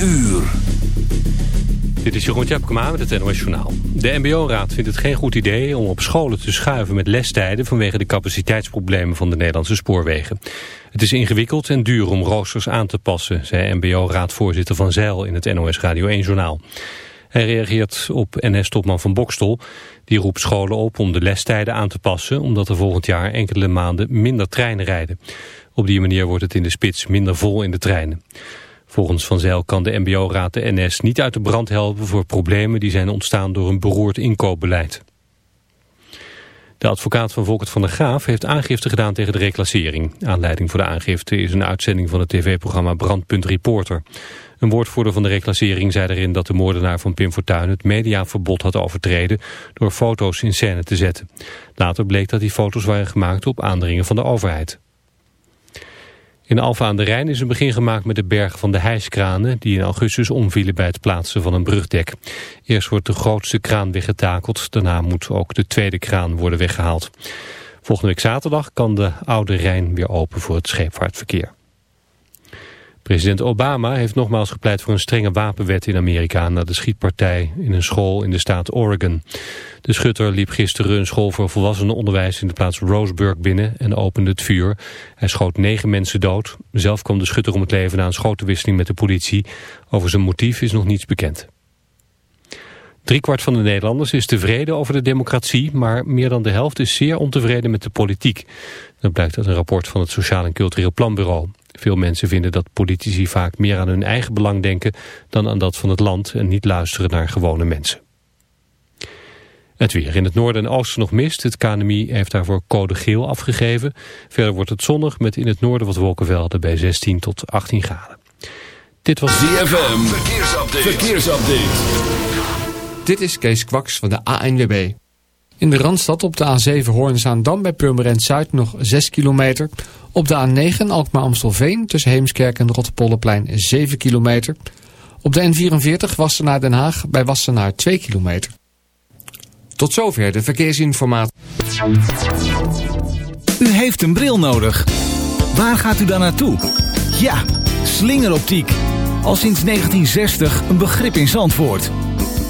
uur. Dit is Jeroen Tjepkema met het NOS Journaal. De MBO-raad vindt het geen goed idee om op scholen te schuiven met lestijden... vanwege de capaciteitsproblemen van de Nederlandse spoorwegen. Het is ingewikkeld en duur om roosters aan te passen... zei MBO-raadvoorzitter Van Zijl in het NOS Radio 1-journaal. Hij reageert op NS-topman Van Bokstel. Die roept scholen op om de lestijden aan te passen... omdat er volgend jaar enkele maanden minder treinen rijden. Op die manier wordt het in de spits minder vol in de treinen. Volgens Van Zijl kan de mbo-raad de NS niet uit de brand helpen voor problemen die zijn ontstaan door een beroerd inkoopbeleid. De advocaat van Volkert van der Graaf heeft aangifte gedaan tegen de reclassering. Aanleiding voor de aangifte is een uitzending van het tv-programma Brandpunt Reporter. Een woordvoerder van de reclassering zei erin dat de moordenaar van Pim Fortuyn het mediaverbod had overtreden door foto's in scène te zetten. Later bleek dat die foto's waren gemaakt op aandringen van de overheid. In Alfa aan de Rijn is een begin gemaakt met de berg van de hijskranen... die in augustus omvielen bij het plaatsen van een brugdek. Eerst wordt de grootste kraan weggetakeld. Daarna moet ook de tweede kraan worden weggehaald. Volgende week zaterdag kan de Oude Rijn weer open voor het scheepvaartverkeer. President Obama heeft nogmaals gepleit voor een strenge wapenwet in Amerika... na de schietpartij in een school in de staat Oregon. De schutter liep gisteren een school voor volwassenenonderwijs... in de plaats Roseburg binnen en opende het vuur. Hij schoot negen mensen dood. Zelf kwam de schutter om het leven na een schotenwisseling met de politie. Over zijn motief is nog niets bekend. Driekwart van de Nederlanders is tevreden over de democratie... maar meer dan de helft is zeer ontevreden met de politiek. Dat blijkt uit een rapport van het Sociaal en Cultureel Planbureau. Veel mensen vinden dat politici vaak meer aan hun eigen belang denken dan aan dat van het land en niet luisteren naar gewone mensen. Het weer. In het noorden en oosten nog mist. Het KNMI heeft daarvoor code geel afgegeven. Verder wordt het zonnig met in het noorden wat wolkenvelden bij 16 tot 18 graden. Dit was DFM. Verkeersupdate. Verkeersupdate. Dit is Kees Kwaks van de ANWB. In de Randstad op de A7 Hoorn-Zaandam bij Purmerend Zuid nog 6 kilometer. Op de A9 Alkmaar-Amstelveen tussen Heemskerk en Rotterpolleplein 7 kilometer. Op de N44 Wassenaar Den Haag bij Wassenaar 2 kilometer. Tot zover de verkeersinformatie. U heeft een bril nodig. Waar gaat u dan naartoe? Ja, slingeroptiek. Al sinds 1960 een begrip in Zandvoort.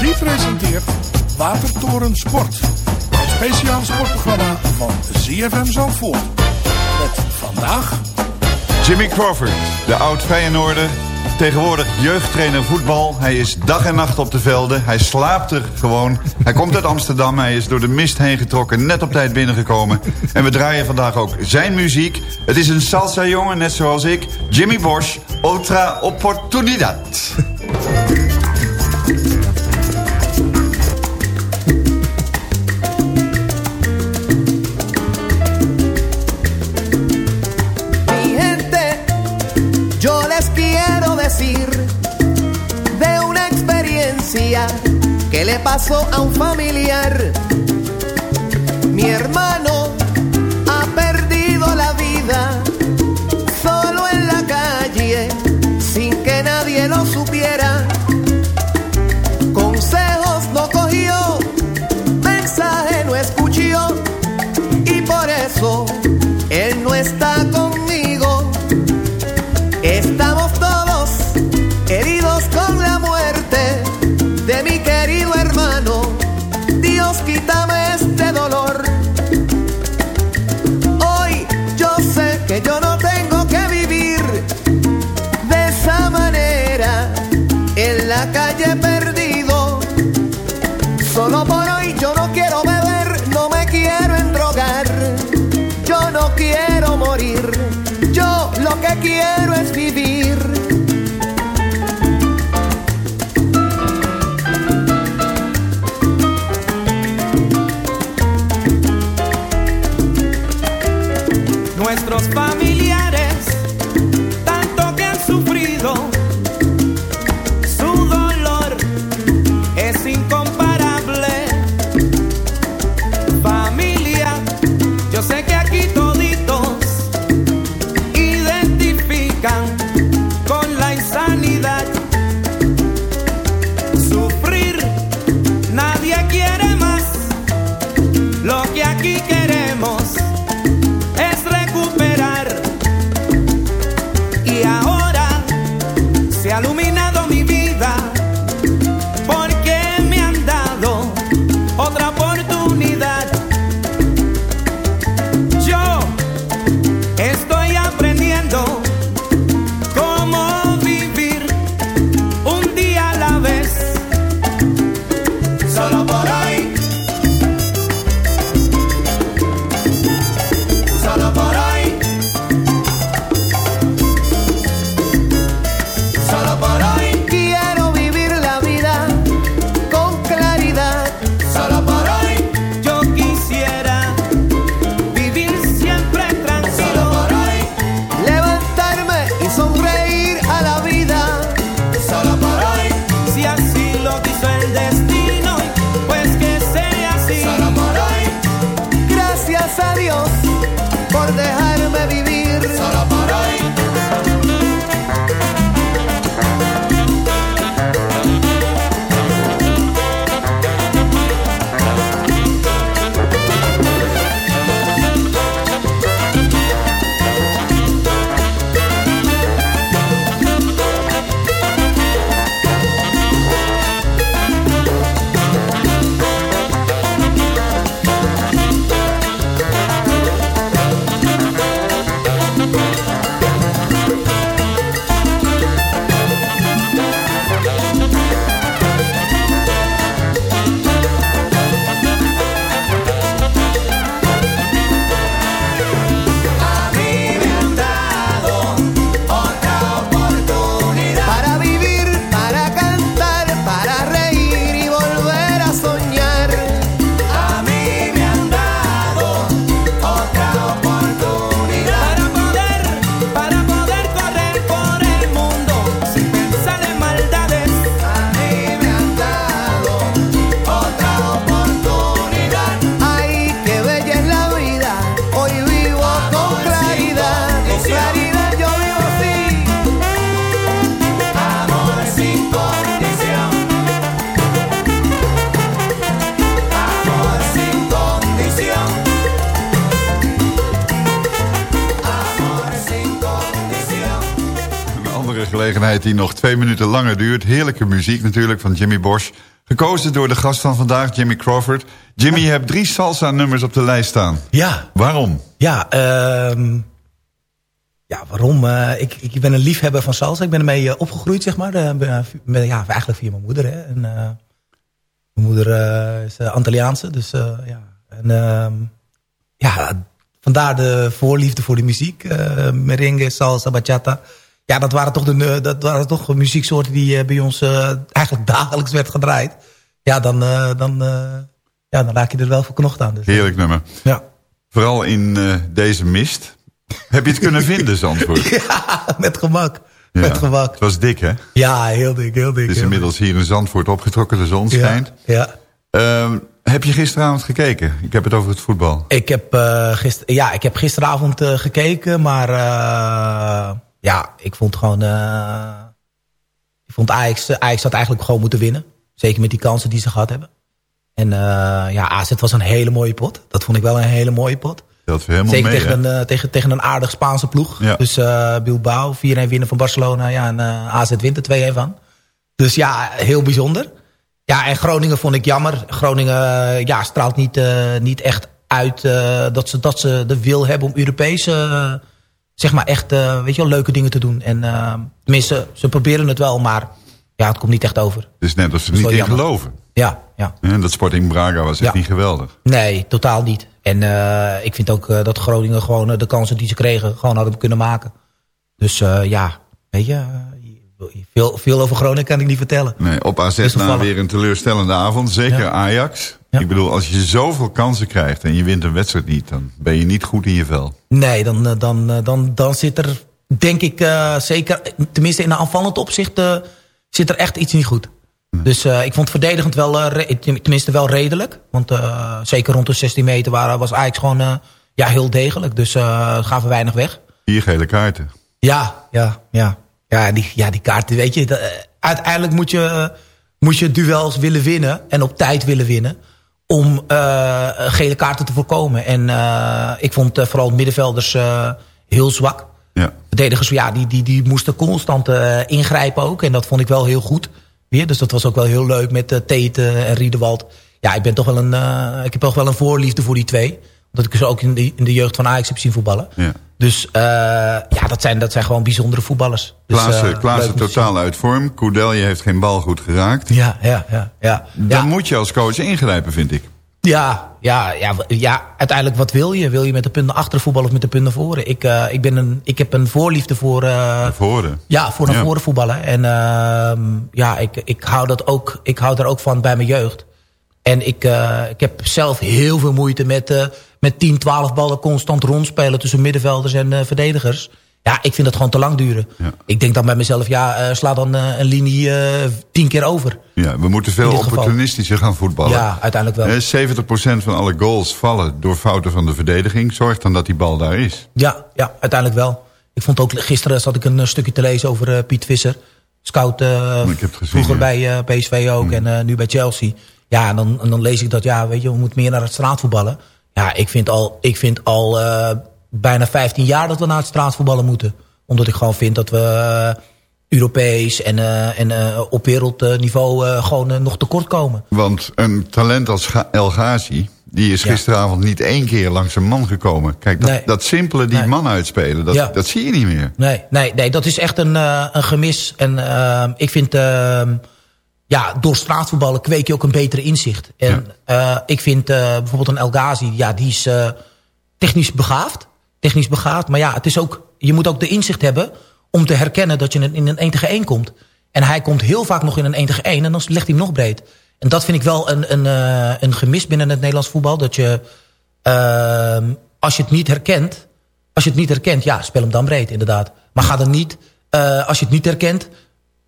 Die presenteert Watertoren Sport. Het speciaal sportprogramma van ZFM Zandvoort. Met vandaag... Jimmy Crawford, de oud Feyenoorder, tegenwoordig jeugdtrainer voetbal. Hij is dag en nacht op de velden, hij slaapt er gewoon. Hij komt uit Amsterdam, hij is door de mist heen getrokken, net op tijd binnengekomen. En we draaien vandaag ook zijn muziek. Het is een salsa jongen, net zoals ik, Jimmy Bosch, Otra Oportunidad. Le pasó a un familiar? Mi hermano gelegenheid die nog twee minuten langer duurt. Heerlijke muziek natuurlijk van Jimmy Bosch. Gekozen door de gast van vandaag, Jimmy Crawford. Jimmy, je hebt drie salsa-nummers op de lijst staan. Ja. Waarom? Ja, ehm ja waarom? Eh, ik, ik ben een liefhebber van salsa. Ik ben ermee eh, opgegroeid, zeg maar. Ben- ja, eigenlijk via mijn moeder. Hè. En, mijn moeder is uh, Antilliaanse, dus ja. En ehm, ja, vandaar de voorliefde voor de muziek. merengue, salsa, bachata. Ja, dat waren toch, de, dat waren toch muzieksoorten die eh, bij ons eh, eigenlijk dagelijks werd gedraaid. Ja, dan, eh, dan, eh, ja, dan raak je er wel verknocht aan. Dus, Heerlijk nummer. Ja. Vooral in eh, deze mist. Heb je het kunnen vinden, Zandvoort? Ja, met gemak. Ja. Met gebak. Het was dik, hè? Ja, heel dik, heel dik. Het is inmiddels hier in Zandvoort opgetrokken, de zon schijnt. Ja, ja. Ehm, heb je gisteravond gekeken? Ik heb het over het voetbal. Ik heb, eh, gister, ja, ik heb gisteravond eh, gekeken, maar eh, ja, ik vond gewoon... eh, ik vond Ajax, Ajax had eigenlijk gewoon moeten winnen. Zeker met die kansen die ze gehad hebben. En eh, ja, AZ was een hele mooie pot. Dat vond ik wel een hele mooie pot. Dat we helemaal Zeker mee, tegen, een, eh, tegen, tegen een aardig Spaanse ploeg. Ja. Dus eh, Bilbao, 4-1 winnen van Barcelona. Ja, en eh, AZ wint er 2-1 van. Dus ja, heel bijzonder. Ja, en Groningen vond ik jammer. Groningen eh, ja, straalt niet, eh, niet echt uit eh, dat, ze, dat ze de wil hebben om Europees... eh, zeg maar echt eh, weet je wel, leuke dingen te doen. En eh, tenminste, ze proberen het wel, maar ja, het komt niet echt over. Het is net als ze er niet in jammer. geloven. Ja, ja. En dat Sporting Braga was echt Ja. niet geweldig. Nee, totaal niet. En eh, ik vind ook dat Groningen gewoon de kansen die ze kregen... gewoon hadden kunnen maken. Dus ja, weet je... veel, veel over Groningen kan ik niet vertellen. Nee, op AZ na weer een teleurstellende avond. Zeker Ja. Ajax. Ja. Ik bedoel, als je zoveel kansen krijgt en je wint een wedstrijd niet... dan ben je niet goed in je vel. Nee, dan, eh, dan, eh, dan, dan zit er, denk ik, eh, zeker... tenminste in een aanvallend opzicht... zit er echt iets niet goed. Dus ik vond verdedigend wel, tenminste wel redelijk. Want zeker rond de 16 meter waren, was Ajax gewoon ja, heel degelijk. Dus gaven weinig weg. Vier gele kaarten. Ja, ja, ja. Ja, die, ja, die kaarten, weet je. dat, uiteindelijk moet je, moet je duels willen winnen. En op tijd willen winnen. Om eh, gele kaarten te voorkomen. En eh, ik vond eh, vooral middenvelders heel zwak. Ja. Verdedigers, ja, die, die, die moesten constant ingrijpen ook. En dat vond ik wel heel goed. Weer. Dus dat was ook wel heel leuk met Tete en Riedewald. Ja, ik, ben toch wel een, ik heb toch wel een voorliefde voor die twee. Omdat ik ze ook in de, in de jeugd van Ajax heb zien voetballen. Ja. Dus eh, ja, dat zijn, dat zijn gewoon bijzondere voetballers. Dus, Klaassen, eh, Klaassen totaal uit vorm. Koudelje heeft geen bal goed geraakt. Ja, ja, ja. ja. Dan moet je als coach ingrijpen, vind ik. Ja, ja, ja, ja, uiteindelijk wat wil je? Wil je met de punten achter voetballen of met de punten voren? Ik, eh, ik, ben een, ik heb een voorliefde voor... eh, Voren. Ja, voor naar Ja. voren voetballen. En ehm, ja, ik, ik, hou dat ook, ik hou daar ook van bij mijn jeugd. En ik, ik heb zelf heel veel moeite met, met 10, 12 ballen constant rondspelen... tussen middenvelders en eh, verdedigers. Ja, ik vind dat gewoon te lang duren. Ik denk dan bij mezelf, ja, eh, sla dan eh, een linie tien keer over. Ja, we moeten veel geval. opportunistischer gaan voetballen. Ja, uiteindelijk wel. Eh, 70% van alle goals vallen door fouten van de verdediging. Zorg dan dat die bal daar is. Ja, ja, uiteindelijk wel. Ik vond ook, gisteren zat ik een stukje te lezen over Piet Visser. Scout Ik heb het gezien, vroeger ja. bij PSV ook en eh, nu bij Chelsea. Ja, en dan, en dan lees ik dat, ja, weet je, we moeten meer naar het straatvoetballen. Ja, ik vind al, ik vind al eh, bijna 15 jaar dat we naar het straatvoetballen moeten. Omdat ik gewoon vind dat we eh, Europees en, eh, en op wereldniveau gewoon nog tekort komen. Want een talent als El Ghazi... die is Ja. gisteravond niet één keer langs een man gekomen. Kijk, dat, Nee. dat simpele die Nee. man uitspelen, dat, Ja. dat zie je niet meer. Nee, nee, nee dat is echt een, een gemis. En ik vind, ja, door straatvoetballen kweek je ook een betere inzicht. En eh, ik vind eh, bijvoorbeeld een El Ghazi, ja, die is eh, technisch begaafd. Technisch begaafd, maar ja, het is ook, je moet ook de inzicht hebben om te herkennen dat je in een 1 tegen 1 komt. En hij komt heel vaak nog in een 1 tegen 1 en dan legt hij hem nog breed. En dat vind ik wel een, een, een gemis binnen het Nederlands voetbal. Dat je, ehm, als je het niet herkent, als je het niet herkent, ja, speel hem dan breed, inderdaad. Maar ga dan niet, als je het niet herkent,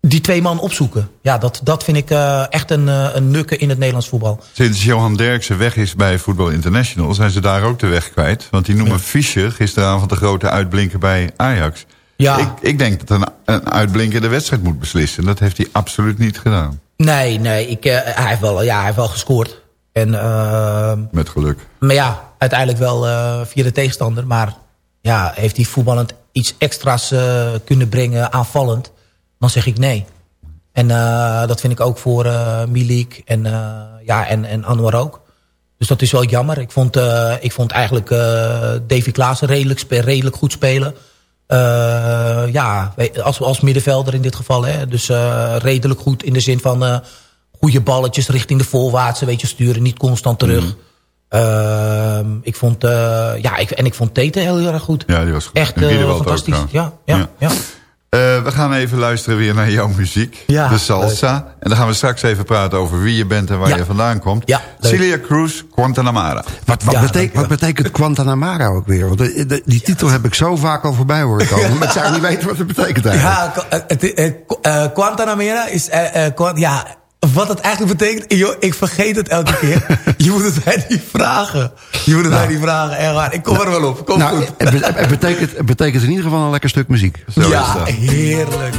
die twee man opzoeken. Ja, dat, dat vind ik eh, echt een, eh, een nukke in het Nederlands voetbal. Sinds Johan Derksen weg is bij Voetbal International... zijn ze daar ook de weg kwijt. Want die noemen Fischer gisteravond de grote uitblinker bij Ajax. Ja. Ik, ik denk dat een, een uitblinker de wedstrijd moet beslissen. Dat heeft hij absoluut niet gedaan. Nee, nee, ik, eh, hij, heeft wel, ja, hij heeft wel gescoord. En, Met geluk. maar ja, uiteindelijk wel via de tegenstander. Maar ja, heeft hij voetballend iets extra's kunnen brengen, aanvallend? Dan zeg ik nee. En eh, dat vind ik ook voor eh Milik en, eh, ja, en, en Anwar ook. Dus dat is wel jammer. Ik vond, ik vond eigenlijk Davy Klaassen redelijk, spe- redelijk goed spelen. Ja, als, als middenvelder in dit geval. Hè. Dus redelijk goed in de zin van goede balletjes richting de voorwaartse. Weet je, sturen, niet constant terug. Ehm, ik vond, eh, ja, ik, en ik vond Tete heel erg goed. Ja, die was goed. Echt ook fantastisch. Ja, ja, ja. Eh, we gaan even luisteren weer naar jouw muziek. Ja, de salsa. En dan gaan we straks even praten over wie je bent en waar Ja. je vandaan komt. Ja. Celia Cruz, Guantanamara. Wat, wat, Ja, betekent, wat betekent Guantanamara ook weer? Want de- de- die titel heb ik zo vaak al voorbij horen komen. Maar ik zou niet weten wat het betekent eigenlijk. Ja, ko- eh, het, eh, Guantanamera is... eh, eh, Guan- ja, wat het eigenlijk betekent... Joh, ik vergeet het elke keer. je moet het mij niet vragen. Je moet het mij niet vragen, echt waar. Ik kom er wel op. Kom Nou, goed. het, be- het betekent, het betekent in ieder geval een lekker stuk muziek. Zo ja, dat. heerlijk.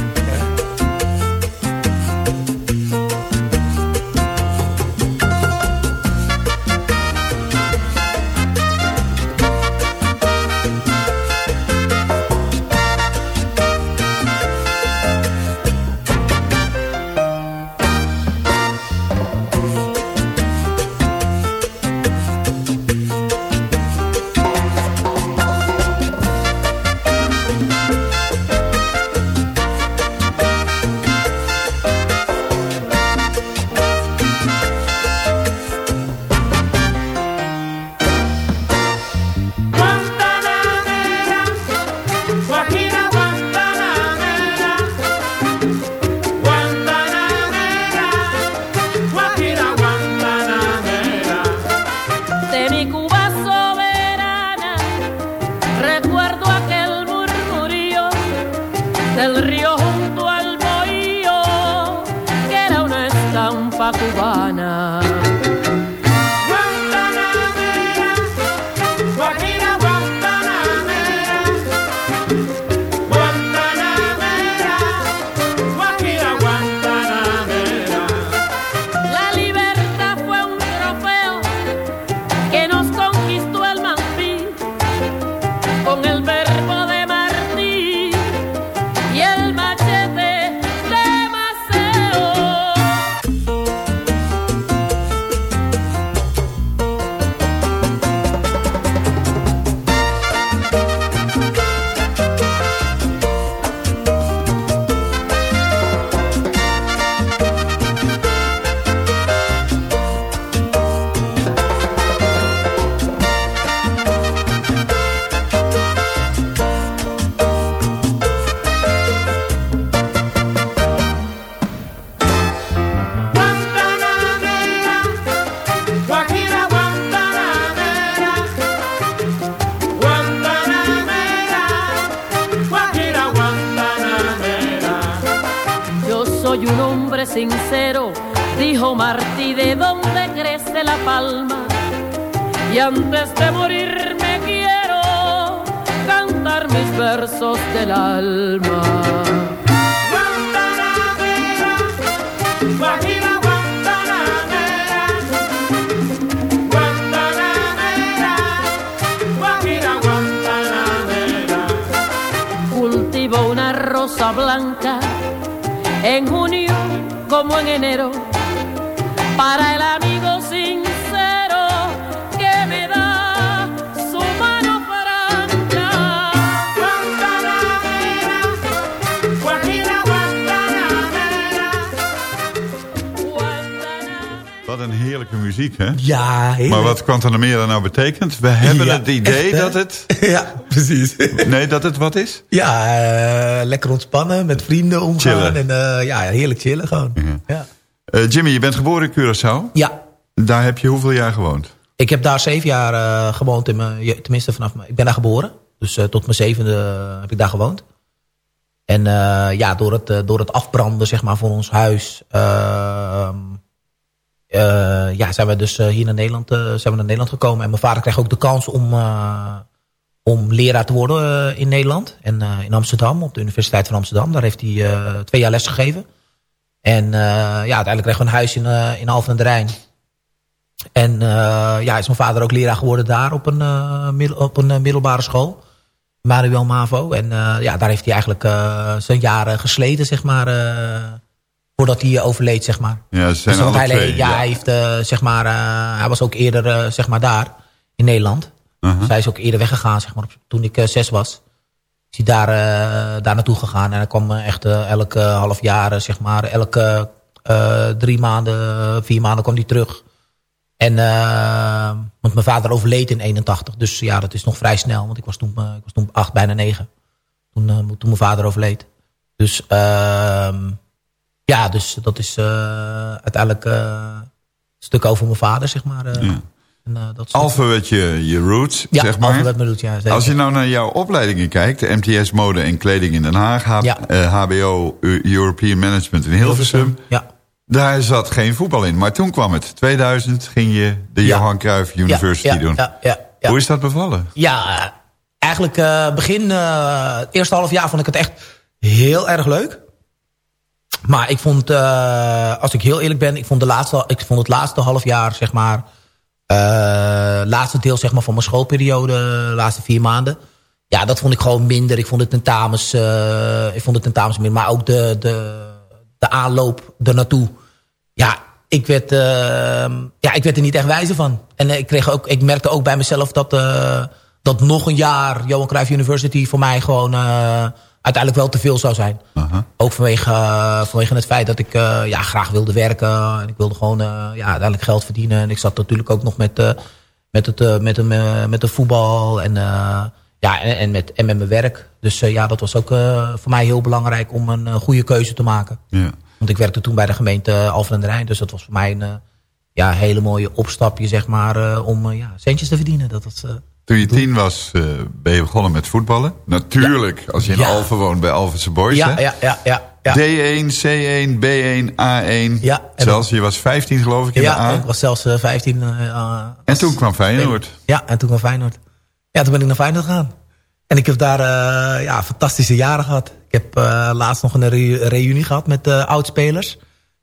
Wat Guantanamera nou betekent? We hebben Ja, het idee echt, dat het... Ja, precies. Nee, dat het wat is? Ja, eh, lekker ontspannen, met vrienden omgaan. Chillen. En eh, ja, heerlijk chillen gewoon. Ja. Eh, Jimmy, je bent geboren in Curaçao. Ja. Daar heb je hoeveel jaar gewoond? Ik heb daar zeven jaar gewoond, in mijn, tenminste vanaf mijn, ik ben daar geboren. Dus tot mijn zevende heb ik daar gewoond. En ja, door het, door het afbranden zeg maar, van ons huis... eh, ja, zijn we dus eh, hier naar Nederland, eh, zijn we naar Nederland gekomen. En mijn vader kreeg ook de kans om, om leraar te worden in Nederland. En in Amsterdam, op de Universiteit van Amsterdam. Daar heeft hij twee jaar les gegeven. En ja, uiteindelijk kregen we een huis in, in Alphen aan de Rijn. En ja, is mijn vader ook leraar geworden daar op een, op een middelbare school. Manuel Mavo. En ja, daar heeft hij eigenlijk zijn jaren gesleten, zeg maar. Voordat hij eh, overleed, zeg maar. Ja, ze zijn Dus alle hij, twee. ja, hij, heeft, eh, zeg maar, eh, hij was ook eerder zeg maar daar, in Nederland. Uh-huh. Dus hij is ook eerder weggegaan, zeg maar, toen ik zes was. Is hij daar, daar naartoe gegaan. En hij kwam echt elke half jaar, zeg maar, elke drie maanden, vier maanden kwam hij terug. En, want mijn vader overleed in 81. Dus ja, dat is nog vrij snel. Want ik was toen, ik was toen acht, bijna negen. Toen, toen mijn vader overleed. Dus ehm, ja, dus dat is eh, uiteindelijk eh, een stuk over mijn vader, zeg maar. eh. Ja. En, dat Alpha werd je, je roots, Ja, zeg maar. Alpha roots, ja. Als je nou naar jouw opleidingen kijkt... de MTS Mode en Kleding in Den Haag... H- Ja. HBO Eu- European Management in Hilversum... Ja. daar zat geen voetbal in. Maar toen kwam het. 2000 ging je de. Johan Cruijff University doen. Ja, ja, ja. Hoe is dat bevallen? Ja, eigenlijk begin, het eerste half jaar vond ik het echt heel erg leuk. Maar ik vond, eh, als ik heel eerlijk ben, ik vond, de laatste, ik vond het laatste half jaar, zeg maar, eh, laatste deel zeg maar, van mijn schoolperiode, de laatste vier maanden. Ja, dat vond ik gewoon minder. Ik vond de tentamens, eh, ik vond de tentamens minder. Maar ook de, de, de aanloop ernaartoe. Ja, ik werd, eh, ja, ik werd er niet echt wijzer van. En ik, kreeg ook, ik merkte ook bij mezelf dat, dat nog een jaar Johan Cruijff University voor mij gewoon uiteindelijk wel te veel zou zijn. Ook vanwege, eh, vanwege het feit dat ik eh, ja, graag wilde werken. En ik wilde gewoon eh, ja, uiteindelijk geld verdienen. En ik zat natuurlijk ook nog met, met, het, met, eh, met de voetbal en, ja, en, en, met, en met mijn werk. Dus ja, dat was ook voor mij heel belangrijk om een goede keuze te maken. Ja. Want ik werkte toen bij de gemeente Alphen aan de Rijn. Dus dat was voor mij een ja, hele mooie opstapje, zeg maar, om ja, centjes te verdienen. Dat was, Toen je tien was, eh, ben je begonnen met voetballen. Natuurlijk, als je in Ja. Alphen woont bij Alphense Boys. ja, hè? ja, ja, ja, ja. D1, C1, B1, A1. Ja, Zelfs je was 15 geloof ik in de ja, A. ik was zelfs eh, 15. eh, eh, En toen kwam Feyenoord. Ja, en toen kwam Feyenoord. Ja, toen ben ik naar Feyenoord gegaan. En ik heb daar ja, fantastische jaren gehad. Ik heb laatst nog een re- reunie gehad met oudspelers.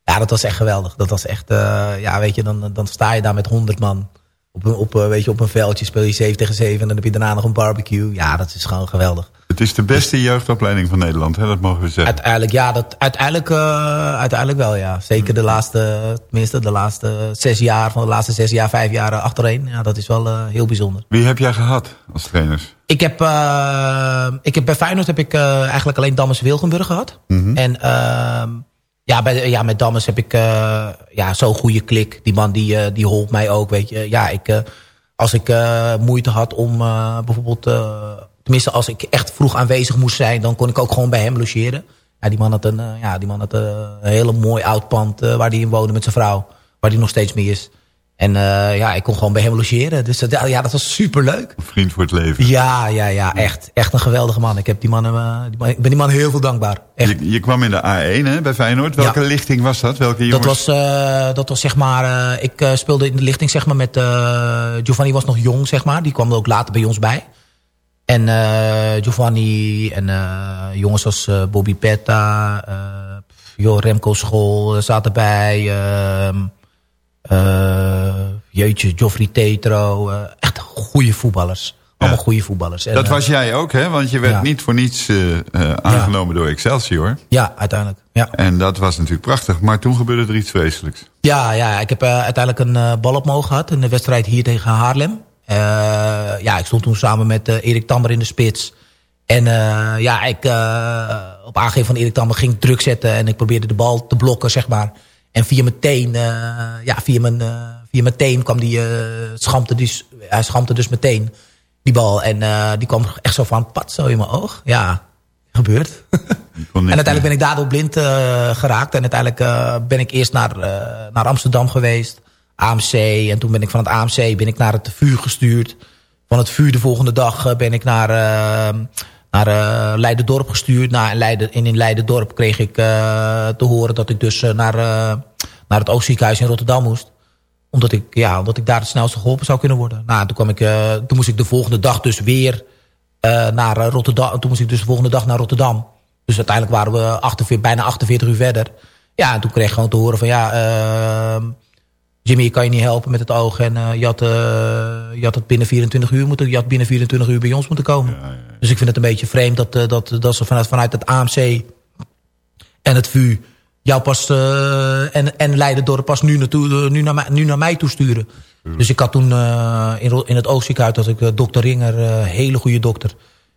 Ja, dat was echt geweldig. Dat was echt, ja, weet je, dan, dan sta je daar met 100 man. Op een, op, weet je, op een veldje speel je 7 tegen 7 en dan heb je daarna nog een barbecue. Ja, dat is gewoon geweldig. Het is de beste jeugdopleiding van Nederland, hè? dat mogen we zeggen. Uiteindelijk, ja, dat, uiteindelijk, uh, uiteindelijk wel, ja. Zeker de laatste, tenminste de laatste zes jaar, van de laatste zes jaar, vijf jaar achtereen. Ja, dat is wel uh, heel bijzonder. Wie heb jij gehad als trainers? Ik heb, uh, ik heb bij Feyenoord heb ik eigenlijk alleen Dammers Wilgenburg gehad. Mm -hmm. En uh, ja, bij, ja, met Dammers heb ik uh, ja, zo'n goede klik. Die man die, uh, die holp mij ook, weet je. Ja, ik, uh, als ik moeite had om bijvoorbeeld... Tenminste, als ik echt vroeg aanwezig moest zijn... dan kon ik ook gewoon bij hem logeren. Ja, die man had een, ja, die man had een hele mooi oud pand waar hij in woonde met zijn vrouw. Waar hij nog steeds mee is. En uh, ja, ik kon gewoon bij hem logeren. Dus dat, ja, dat was superleuk. Een vriend voor het leven. Ja, ja, ja. Echt, echt een geweldige man. Ik, heb die man, uh, die man, ik ben die man heel veel dankbaar. Echt. Je, je kwam in de A1 hè, bij Feyenoord. Welke ja. lichting was dat? Welke jongens? Dat was, uh, dat was zeg maar... Ik speelde in de lichting zeg maar met... Giovanni was nog jong, zeg maar. Die kwam er ook later bij ons bij. En Giovanni en jongens als Bobby Petta... joh, Remco School zaten erbij... ehm, jeetje, Joffrey Tetro. Uh, echt goede voetballers. Allemaal ja. goede voetballers. En, dat was jij ook, hè? Want je werd ja. niet voor niets uh, aangenomen ja. door Excelsior. Ja, uiteindelijk. Ja. En dat was natuurlijk prachtig. Maar toen gebeurde er iets vreselijks. Ja, ja ik heb uiteindelijk een bal op mogen gehad. In de wedstrijd hier tegen Haarlem. ja, ik stond toen samen met Erik Tammer in de spits. En ja, ik op aangeven van Erik Tammer ging druk zetten. En ik probeerde de bal te blokken, zeg maar. En via mijn teen, uh, ja, via mijn, uh, via mijn teen kwam die, uh, schampte dus, hij schampte dus meteen die bal. En die kwam echt zo van, pat, zo in mijn oog. Ja, gebeurt. en uiteindelijk ben ik daardoor blind geraakt. En uiteindelijk ben ik eerst naar, naar Amsterdam geweest. AMC. En toen ben ik van het AMC ben ik naar het vuur gestuurd. Van het vuur de volgende dag ben ik naar naar uh, Leiderdorp gestuurd. In, Leiden, in, in Leiderdorp kreeg ik uh, te horen dat ik dus uh, naar, naar het Oostziekenhuis in Rotterdam moest. Omdat ik, ja, omdat ik daar het snelste geholpen zou kunnen worden. Nou, toen, kwam ik, toen moest ik de volgende dag dus weer naar Rotterdam. Toen moest ik dus de volgende dag naar Rotterdam. Dus uiteindelijk waren we 48, bijna 48 uur verder. Ja, en toen kreeg ik gewoon te horen van ja... Jimmy, kan je niet helpen met het oog. En uh, je, had, uh, je had het binnen 24 uur moeten, je had binnen 24 uur bij ons moeten komen. Ja, ja, ja. Dus ik vind het een beetje vreemd dat, uh, dat, dat ze vanuit, vanuit het AMC en het VU jou pas en, en Leiden pas nu, naartoe, nu, naar mij, nu naar mij toesturen. Dus ik had toen in, in het oogziekenhuis had ik dokter Ringer, hele goede dokter.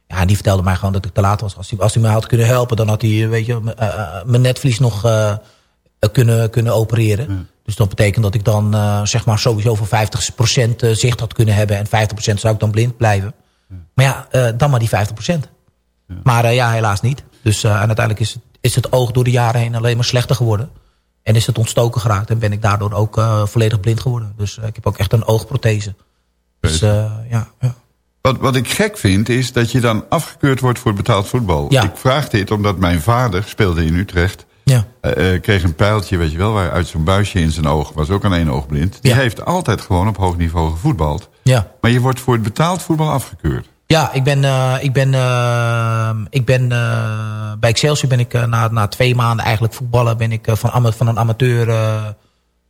Ja, die vertelde mij gewoon dat ik te laat was. Als hij, als hij me had kunnen helpen, dan had hij weet je, mijn netvlies nog kunnen, kunnen opereren. Dus dat betekent dat ik dan uh, zeg maar sowieso voor 50% zicht had kunnen hebben. En 50% zou ik dan blind blijven. Ja. Maar ja, uh, dan maar die 50%. Ja. Maar uh, ja, helaas niet. Dus, eh, en uiteindelijk is het, is het oog door de jaren heen alleen maar slechter geworden. En is het ontstoken geraakt. En ben ik daardoor ook eh, volledig blind geworden. Dus eh, ik heb ook echt een oogprothese. Dus eh, ja, ja. Wat, wat ik gek vind is dat je dan afgekeurd wordt voor betaald voetbal. Ja. Ik vraag dit omdat mijn vader speelde in Utrecht. Ja. Eh, eh, kreeg een pijltje, weet je wel, waar uit zo'n buisje in zijn oog. Was ook aan één oog blind. Die Ja. heeft altijd gewoon op hoog niveau gevoetbald. Ja. Maar je wordt voor het betaald voetbal afgekeurd. Ja, ik ben, eh, ik ben, ik ben bij Excelsior ben ik na, na twee maanden eigenlijk voetballen ben ik van, van een amateur,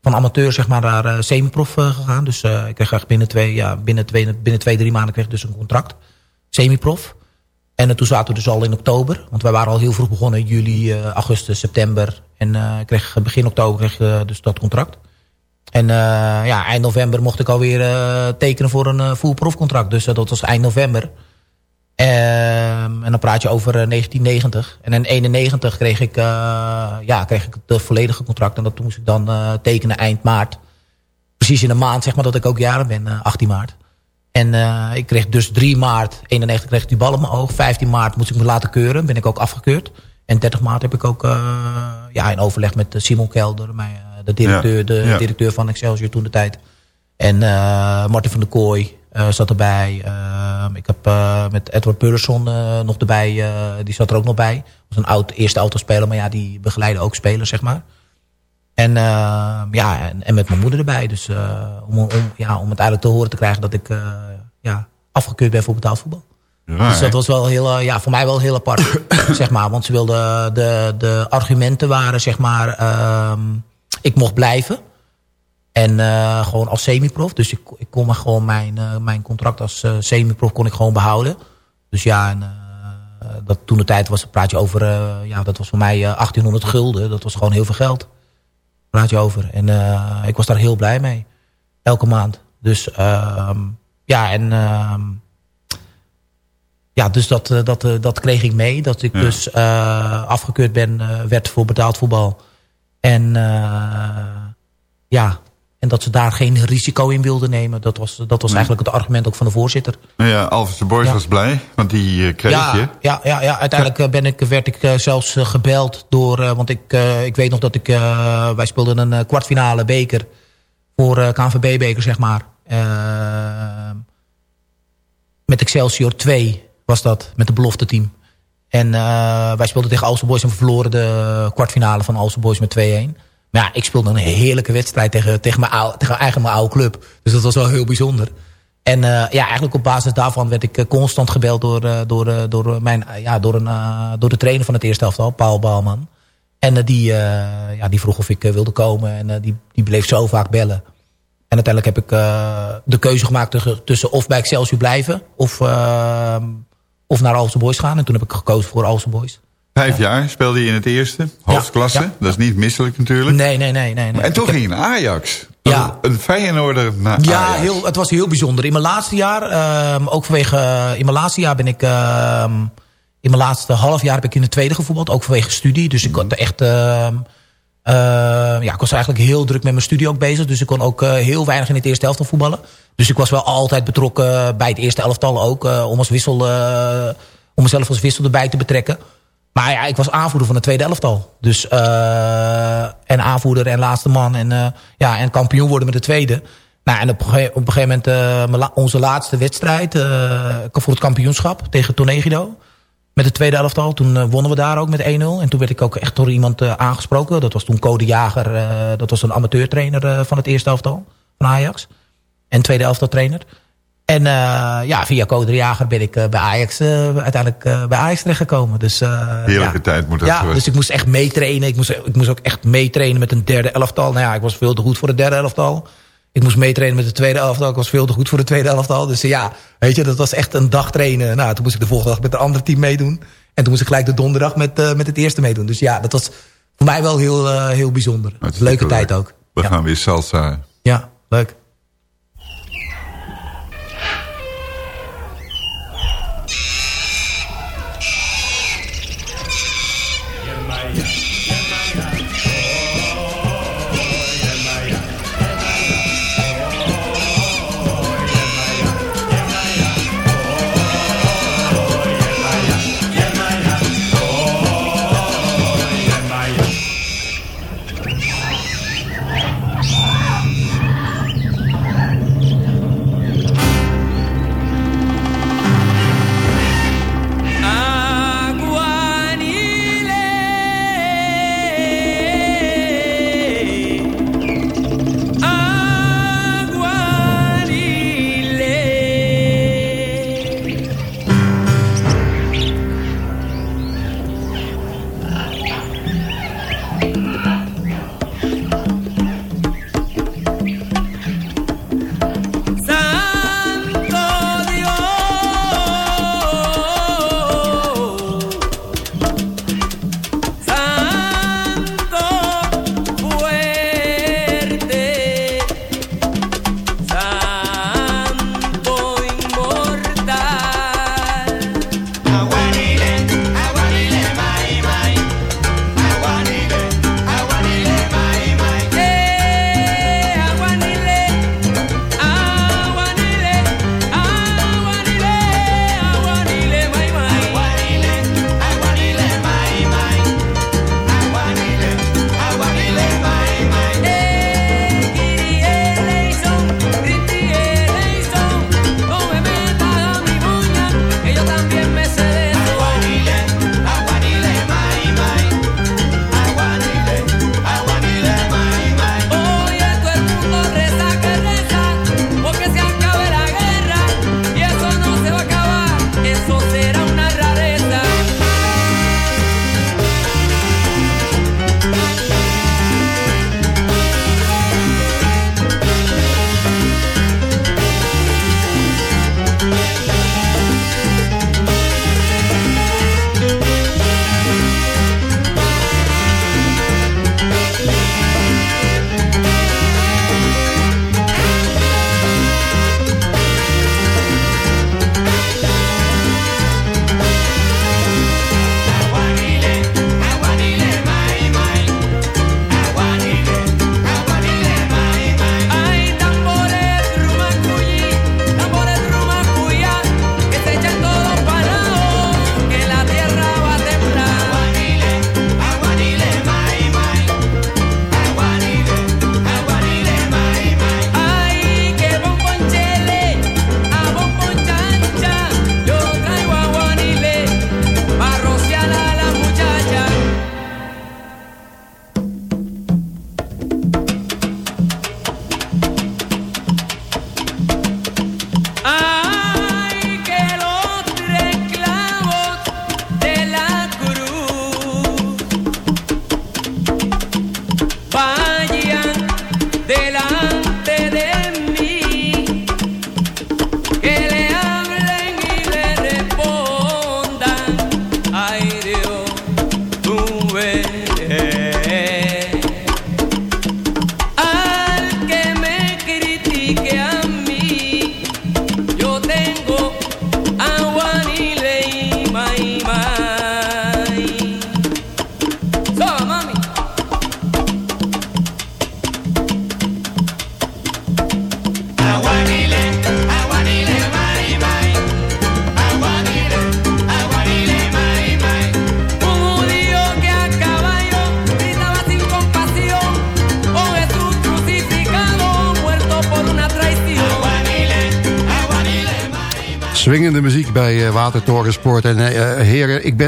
van amateur zeg maar naar semi-prof gegaan. Dus ik kreeg echt binnen twee, ja, binnen twee, binnen twee, drie maanden kreeg ik dus een contract. Semi-prof. En eh, toen zaten we dus al in oktober. Want wij waren al heel vroeg begonnen. Juli, eh, augustus, september. En eh, kreeg begin oktober kreeg, dus dat contract. En ja, eind november mocht ik alweer tekenen voor een full profcontract. Dus dat was eind november. Ehm, en dan praat je over eh, 1990. En in 91 kreeg ik, ja, kreeg ik het volledige contract. En dat moest ik dan tekenen eind maart. Precies in een maand zeg maar dat ik ook jaren ben, eh, 18 maart. En eh, ik kreeg dus 3 maart, 91 kreeg ik die bal op mijn oog. 15 maart moest ik me laten keuren, ben ik ook afgekeurd. En 30 maart heb ik ook eh, ja, in overleg met eh, Simon Kelder, mij, eh, de, directeur, Ja, de ja. directeur van Excelsior toen de tijd. En Martin van der Kooi zat erbij. Eh, ik heb met Edward Purleson eh, nog erbij, die zat er ook nog bij. was een oud eerste autospeler, maar ja, die begeleidde ook spelers, zeg maar. En, eh, ja, en, en met mijn moeder erbij. Dus eh, om, om, ja, om het eigenlijk te horen te krijgen dat ik eh, ja, afgekeurd ben voor betaald voetbal. Dus dat was wel heel, eh, ja, voor mij wel heel apart, zeg maar. Want ze wilden, de, de argumenten waren, zeg maar, ehm, ik mocht blijven. En gewoon als semi-prof. Dus ik, ik kon maar gewoon mijn, mijn contract als semi-prof kon ik gewoon behouden. Dus ja, en, dat, toen de tijd was, praat je over, ja, dat was voor mij eh, 1800 gulden. Dat was gewoon heel veel geld. Praat je over. En eh, ik was daar heel blij mee. Elke maand. Dus ehm, ja, en ehm, ja, dus dat, eh, dat, eh, dat kreeg ik mee. Dat ik Ja. dus afgekeurd ben, werd voor betaald voetbal. En ja, en dat ze daar geen risico in wilden nemen. Dat was, dat was Nee. eigenlijk het argument ook van de voorzitter. Nou ja, Alves de Boys Ja. was blij, want die eh, kreeg ja, je. Ja, ja, ja, uiteindelijk eh, ben ik, werd ik eh, zelfs gebeld door... eh, want ik, eh, ik weet nog dat ik... eh, wij speelden een kwartfinale beker voor eh KNVB-beker, zeg maar. Met Excelsior 2 was dat, met de belofte team. En eh, wij speelden tegen Alse Boys en we verloren de kwartfinale van Alse Boys met 2-1. Ja, ik speelde een heerlijke wedstrijd tegen, tegen, mijn, oude, tegen mijn oude club. Dus dat was wel heel bijzonder. En eh, ja, eigenlijk op basis daarvan werd ik eh, constant gebeld door, eh, door, door, mijn, ja, door, een, door de trainer van het eerste elftal, Paul Baalman. En die, ja, die vroeg of ik wilde komen en die, die bleef zo vaak bellen. En uiteindelijk heb ik de keuze gemaakt tussen, of bij Excelsior blijven of, of naar Alse Boys gaan. En toen heb ik gekozen voor Alse Boys. Vijf jaar speelde je in het eerste, hoofdklasse. ja. Dat is niet misselijk natuurlijk. Nee, nee, nee. nee, nee. En toen ging je naar Ajax. Ja. Een Feyenoorder naar Ja, Ajax. heel, het was heel bijzonder. In mijn laatste jaar, ehm, ook vanwege... eh, in mijn laatste jaar ben ik... ehm, in mijn laatste half jaar heb ik in de tweede gevoetbald. Ook vanwege studie. Dus ik had echt... ehm, eh, ja, ik was eigenlijk heel druk met mijn studie ook bezig. Dus ik kon ook eh, heel weinig in het eerste elftal voetballen. Dus ik was wel altijd betrokken bij het eerste elftal ook. eh, om, als wissel, om mezelf als wissel erbij te betrekken. Maar ja, ik was aanvoerder van het tweede elftal. Dus, eh, en aanvoerder en laatste man. En, eh, ja, en kampioen worden met de tweede. Nou, en op, op een gegeven moment la- onze laatste wedstrijd eh, voor het kampioenschap tegen Tonegido. Met het tweede elftal. Toen wonnen we daar ook met 1-0. En toen werd ik ook echt door iemand aangesproken. Dat was toen Code Jager. dat was een amateurtrainer van het eerste elftal van Ajax. En tweede elftal trainer. En eh, ja, via Code Jager ben ik eh, bij Ajax eh, uiteindelijk bij Ajax terechtgekomen. Dus, Heerlijke ja. tijd moet dat Ja, geweest. dus ik moest echt meetrainen. Ik moest, ik moest ook echt meetrainen met een derde elftal. Nou ja, ik was veel te goed voor het derde elftal. Ik moest meetrainen met de tweede elftal. Ik was veel te goed voor het tweede elftal. Dus ja, weet je, dat was echt een dag trainen. Nou, toen moest ik de volgende dag met een ander team meedoen. En toen moest ik gelijk de donderdag met, met het eerste meedoen. Dus ja, dat was voor mij wel heel, heel bijzonder. Leuke leuk. tijd ook. We Ja. gaan weer salsa. Ja, leuk.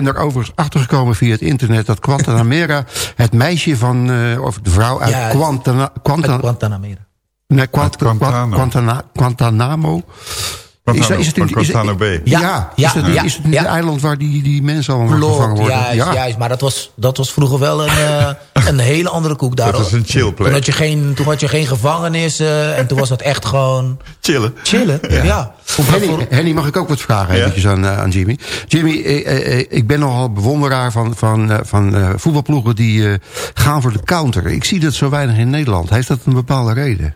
Ben er overigens achtergekomen via het internet... dat Guantanamera, het meisje van... eh, of de vrouw uit Ja, Guantan- Guantanamera. Nee, Guant- Guantana- Guantanamo. Is, is het is, het- Bay. Ja, Ja, is, het, ja, is het niet het eiland waar die, die mensen allemaal gevangen Klopt, worden? juist, ja. juist. Maar dat was, dat was vroeger wel een, eh, een hele andere koek daar. Dat was een chill plek. Toen had je geen, toen had je geen gevangenissen en toen was het echt gewoon Chillen. chillen. Ja. Henny, Henny, mag ik ook wat vragen Ja. eventjes aan, eh, aan Jimmy? Jimmy, eh, ik ben nogal bewonderaar van, van, eh, van eh, voetbalploegen die eh, gaan voor de counter. Ik zie dat zo weinig in Nederland. Heeft dat een bepaalde reden?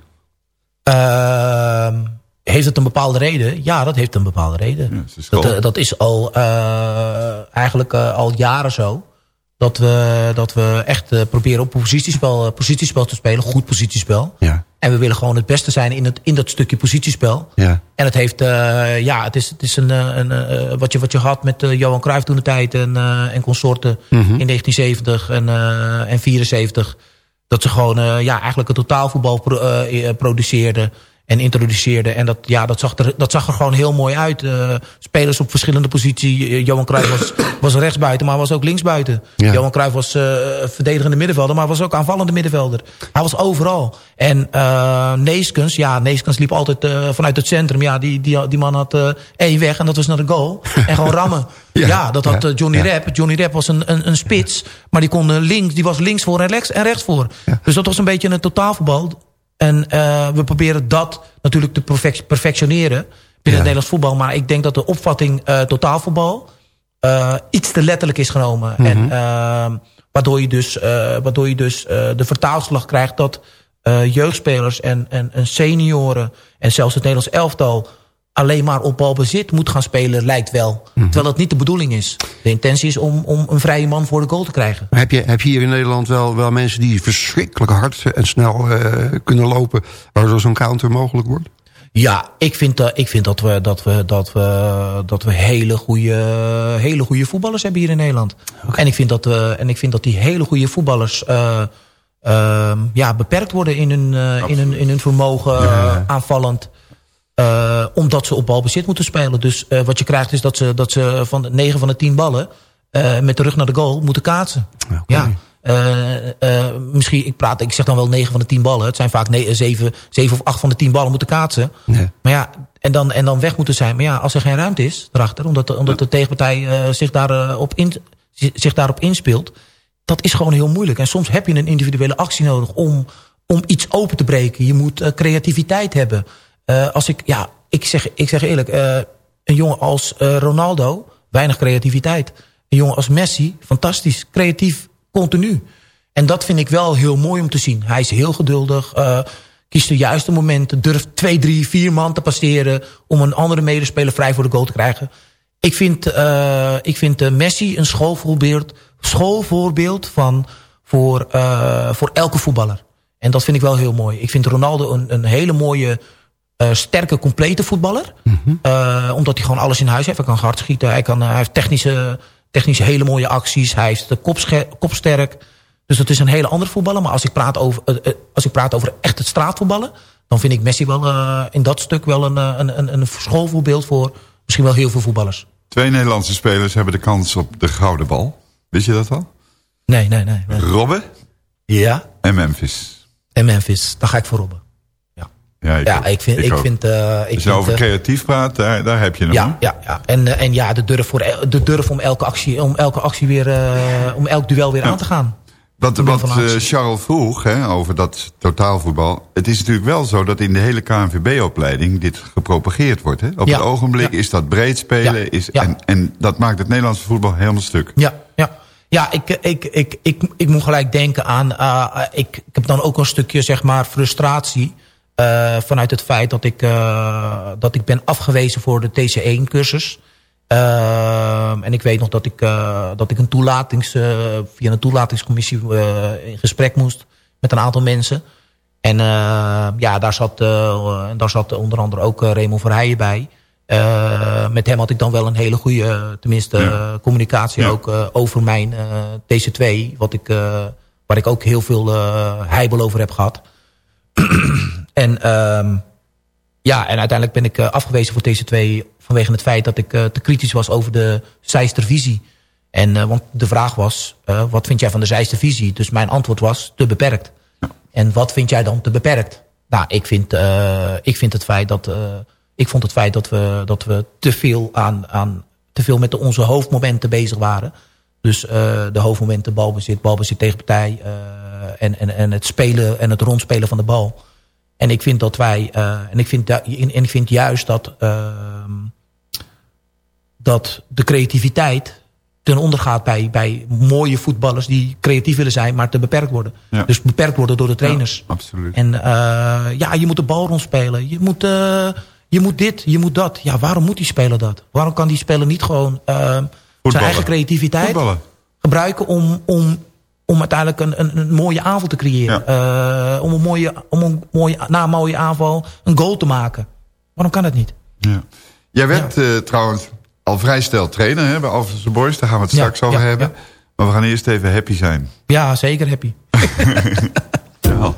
Ehm, heeft het een bepaalde reden? Ja, dat heeft een bepaalde reden. dat, eh, dat is al eh, eigenlijk eh, al jaren zo. Dat we, dat we echt proberen op positiespel, positiespel te spelen. Goed positiespel. Ja. En we willen gewoon het beste zijn in, het, in dat stukje positiespel. Ja. En het heeft, ja, het is, het is een, een, wat, je, wat je had met Johan Cruijff toen de tijd en, en consorten Mhm. in 1970 en, en 74. Dat ze gewoon ja, eigenlijk een totaalvoetbal pro, produceerden en introduceerden. En dat, ja, dat, zag er, dat zag er gewoon heel mooi uit. Eh, spelers op verschillende posities. Johan Cruijff was, was rechtsbuiten, maar was ook linksbuiten. Ja. Johan Cruijff was eh, verdedigende middenvelder, maar was ook aanvallende middenvelder. Hij was overal. En eh Neeskens, ja, Neeskens liep altijd eh, vanuit het centrum. Ja, die, die, die man had eh, één weg en dat was naar de goal. en gewoon rammen. Ja. Ja, dat had Johnny Ja. Rep. Johnny Rep was een, een, een spits, maar die, kon, links, die was links voor en rechts, en rechts voor. Dus dat was een beetje een totaalvoetbal. En eh, we proberen dat natuurlijk te perfec- perfectioneren binnen het Nederlands voetbal. Maar ik denk dat de opvatting eh, totaalvoetbal eh, iets te letterlijk is genomen. Mhm. En eh, waardoor je dus, waardoor je dus de vertaalslag krijgt dat jeugdspelers en, en, en senioren... en zelfs het Nederlands elftal alleen maar op balbezit moet gaan spelen, lijkt wel. Mhm. Terwijl dat niet de bedoeling is. De intentie is om, om een vrije man voor de goal te krijgen. Maar Heb je, heb je hier in Nederland wel, wel mensen die verschrikkelijk hard en snel eh, kunnen lopen... waardoor zo'n counter mogelijk wordt? Ja, ik vind, eh, ik vind dat, we, dat, we, dat, we, dat we hele goede, hele goede voetballers hebben hier in Nederland. En, ik vind dat, we, en ik vind dat die hele goede voetballers eh, ehm, ja, beperkt worden in hun, eh, in hun, in hun vermogen eh, aanvallend. Eh, omdat ze op balbezit moeten spelen. Dus eh, wat je krijgt is dat ze, dat ze van de 9 van de 10 ballen... eh, met de rug naar de goal moeten kaatsen. Ja. Misschien, ik, praat, ik zeg dan wel 9 van de 10 ballen. Het zijn vaak 7, 7 of 8 van de 10 ballen moeten kaatsen. Maar ja, en dan, en dan weg moeten zijn. Maar ja, als er geen ruimte is erachter... omdat de, omdat de tegenpartij zich, daar, eh, op in, zich daarop inspeelt... dat is gewoon heel moeilijk. En soms heb je een individuele actie nodig... om, om iets open te breken. Je moet creativiteit hebben. Eh, als ik, ja, ik, zeg, ik zeg eerlijk... eh, een jongen als eh, Ronaldo, weinig creativiteit. Een jongen als Messi, fantastisch, creatief, continu. En dat vind ik wel heel mooi om te zien. Hij is heel geduldig, eh, kiest de juiste momenten... durft twee, drie, vier man te passeren... om een andere medespeler vrij voor de goal te krijgen. Ik vind, ik vind Messi een schoolvoorbeeld, schoolvoorbeeld van, voor, voor elke voetballer. En dat vind ik wel heel mooi. Ik vind Ronaldo een, een hele mooie, eh, sterke, complete voetballer. Eh, omdat hij gewoon alles in huis heeft. Hij kan hard schieten, hij, kan, eh, hij heeft technische, technische hele mooie acties. Hij is kopsterk. Dus dat is een hele andere voetballer. Maar als ik praat over, als ik praat over echt het straatvoetballen... dan vind ik Messi wel in dat stuk wel een, een, een, een schoolvoorbeeld voor misschien wel heel veel voetballers. Twee Nederlandse spelers hebben de kans op de gouden bal. Wist je dat al? Nee, nee, nee. nee. Robben Ja, en Memphis. en Memphis. Daar ga ik voor Robben. Ja, ik, Ja, ik vind... Ik vind, eh, ik Als je vind, over eh, creatief praat, daar, daar heb je hem. ja, ja, ja. En, eh, en ja, de durf, voor, de durf om elke actie, om elke actie weer, om elk duel weer aan te gaan. Wat, wat. Charles vroeg hè, over dat totaalvoetbal. Het is natuurlijk wel zo dat in de hele KNVB-opleiding dit gepropageerd wordt. Hè? Op Ja. het ogenblik is dat breed spelen. Is. En, en dat maakt het Nederlandse voetbal helemaal stuk. Ja, ja. Ja, ik, ik, ik, ik, ik moet gelijk denken aan... Ik, ik heb dan ook een stukje zeg maar, frustratie... Uh, vanuit het feit dat ik, uh, dat ik ben afgewezen voor de TC1-cursus. en ik weet nog dat ik, dat ik een toelatings, via een toelatingscommissie in gesprek moest... met een aantal mensen. En ja, daar zat, daar zat onder andere ook Raymond Verheijen bij... Met hem had ik dan wel een hele goede, tenminste, ja. communicatie ja. ook over mijn uh, TC2. Wat ik, waar ik ook heel veel heibel over heb gehad. En, ja, en uiteindelijk ben ik afgewezen voor TC2 vanwege het feit dat ik te kritisch was over de Zeistervisie. En, want de vraag was, wat vind jij van de Zeistervisie? Dus mijn antwoord was, te beperkt. En wat vind jij dan te beperkt? Nou, ik vind, ik vind het feit dat ik vond het feit dat we, dat we te, veel aan, aan, te veel met de, onze hoofdmomenten bezig waren. Dus de hoofdmomenten, balbezit, balbezit tegen partij... En, en, en het spelen en het rondspelen van de bal. En ik vind dat wij... Uh, en, ik vind, en ik vind juist dat, ehm, dat de creativiteit ten onder gaat bij, bij mooie voetballers... die creatief willen zijn, maar te beperkt worden. Ja. Dus beperkt worden door de trainers. Ja, absoluut. En ja, je moet de bal rondspelen. Je moet je moet dit, je moet dat. Ja, waarom moet die speler dat? Waarom kan die speler niet gewoon uh, zijn eigen creativiteit Voetballen. gebruiken om, om, om uiteindelijk een, een, een mooie aanval te creëren? Ja. Uh, om, een mooie, om een mooie, na een mooie aanval een goal te maken. Waarom kan het niet? Ja. Jij werd ja. uh, trouwens al vrij snel trainer hè, bij Alphense Boys. Daar gaan we het straks over hebben. Maar we gaan eerst even happy zijn. Ja, zeker happy. ja.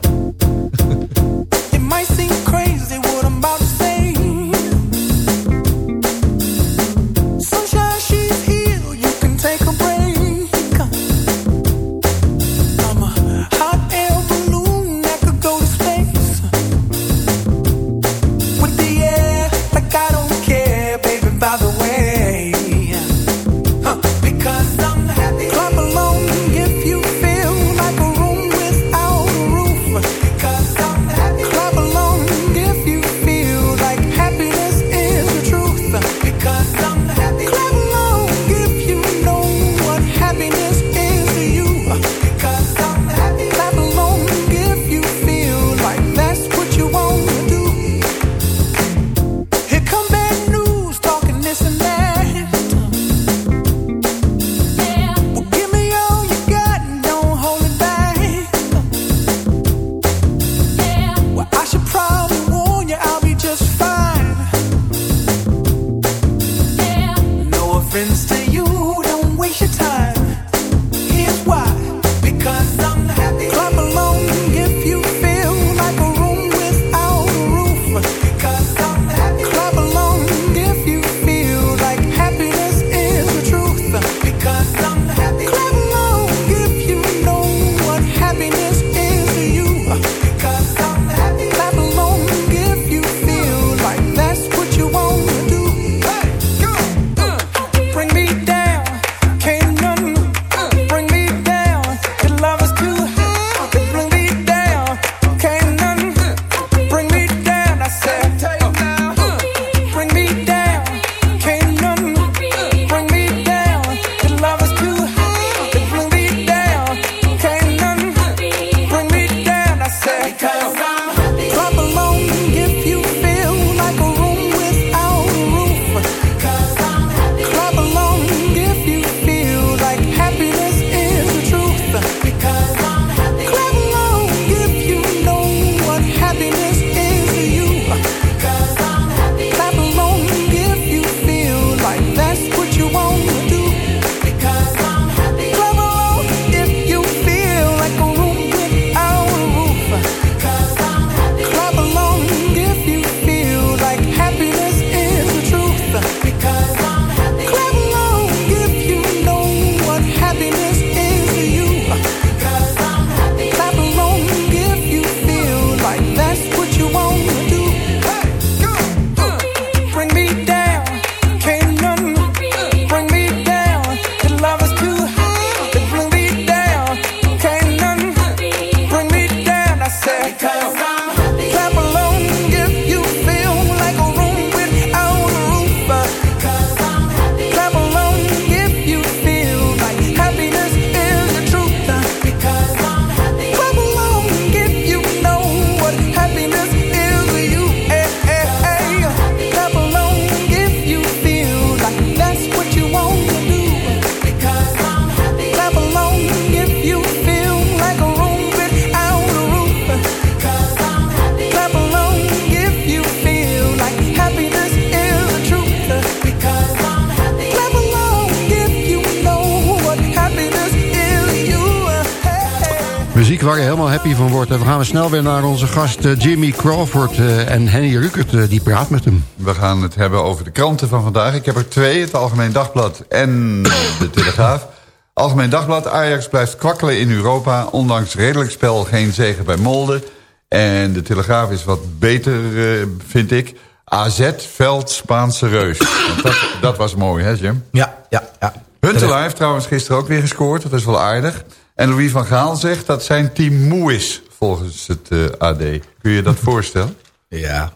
Waar je helemaal happy van wordt. En we gaan snel weer naar onze gast eh, Jimmy Crawford eh, en Henny Rukert. eh, die praat met hem. We gaan het hebben over de kranten van vandaag. Ik heb er twee, het Algemeen Dagblad en de Telegraaf. Algemeen Dagblad, Ajax blijft kwakkelen in Europa... ondanks redelijk spel geen zegen bij Molde. En de Telegraaf is wat beter, eh, vind ik. AZ, Veld, Spaanse Reus. Want dat, dat was mooi, hè Jim? Ja, ja, ja. Huntelaar heeft trouwens gisteren ook weer gescoord. Dat is wel aardig. En Louis van Gaal zegt dat zijn team moe is, volgens het eh, AD. Kun je dat voorstellen? Ja.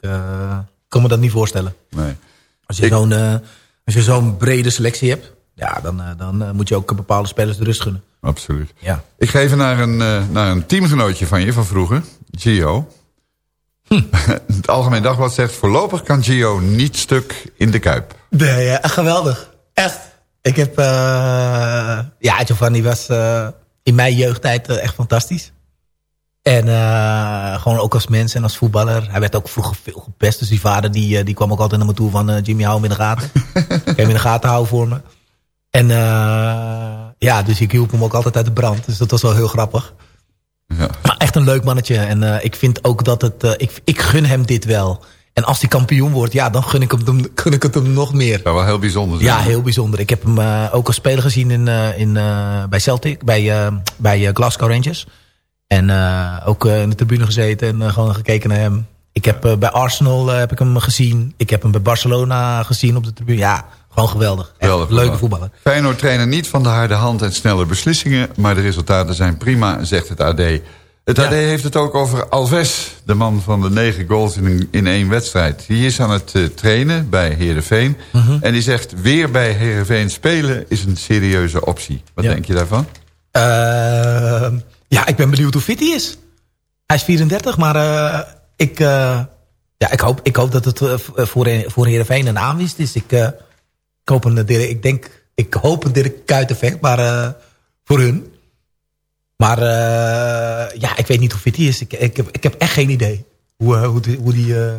Ik eh, kan me dat niet voorstellen. Nee. Als je zo'n eh, als je zo'n brede selectie hebt, ja, dan, eh, dan eh, moet je ook bepaalde spelers de rust gunnen. Absoluut. Ja. Ik ga even naar een, eh, naar een teamgenootje van je van vroeger, Gio. Het Algemeen Dagblad zegt... voorlopig kan Gio niet stuk in de Kuip. Nee, ja, geweldig. Echt. Ik heb... eh ja, Giovanni was eh, in mijn jeugdtijd eh, echt fantastisch. En gewoon ook als mens en als voetballer. Hij werd ook vroeger veel gepest. Dus die vader die, die kwam ook altijd naar me toe van... Jimmy, hou hem in de gaten. Kan je hem in de gaten houden voor me. En ja, dus ik hielp hem ook altijd uit de brand. Dus dat was wel heel grappig. Maar echt een leuk mannetje. En ik vind ook dat het... ik, ik gun hem dit wel. En als hij kampioen wordt, ja, dan gun ik, hem, gun ik het hem nog meer. Dat wel heel bijzonder zijn. Ja, heel bijzonder. Ik heb hem eh, ook als speler gezien in, eh, in, eh, bij Celtic, bij, bij Glasgow Rangers. En ook in de tribune gezeten en gewoon gekeken naar hem. Ik heb bij Arsenal heb ik hem gezien. Ik heb hem bij Barcelona gezien op de tribune. Ja, gewoon geweldig. Geweldig leuke voetballer. Feyenoord trainen niet van de harde hand en snelle beslissingen... maar de resultaten zijn prima, zegt het AD. Het AD heeft het ook over Alves, de man van de negen goals in, een- in één wedstrijd. Die is aan het eh, trainen bij Heerenveen. Mhm. En die zegt, weer bij Heerenveen spelen is een serieuze optie. Wat Ja. denk je daarvan? Eh, ja, ik ben benieuwd hoe fit hij is. Hij is 34, maar eh, ik, eh, ja, ik, hoop, ik hoop dat het voor, voor Heerenveen een aanwist is. Ik, ik hoop een ik denk, ik hoop een Dirk Kuyt effect, maar voor hun. Maar eh, ja, ik weet niet hoe fit hij is. Ik, ik, heb, ik heb echt geen idee hoe, eh, hoe, die, hoe, die, eh,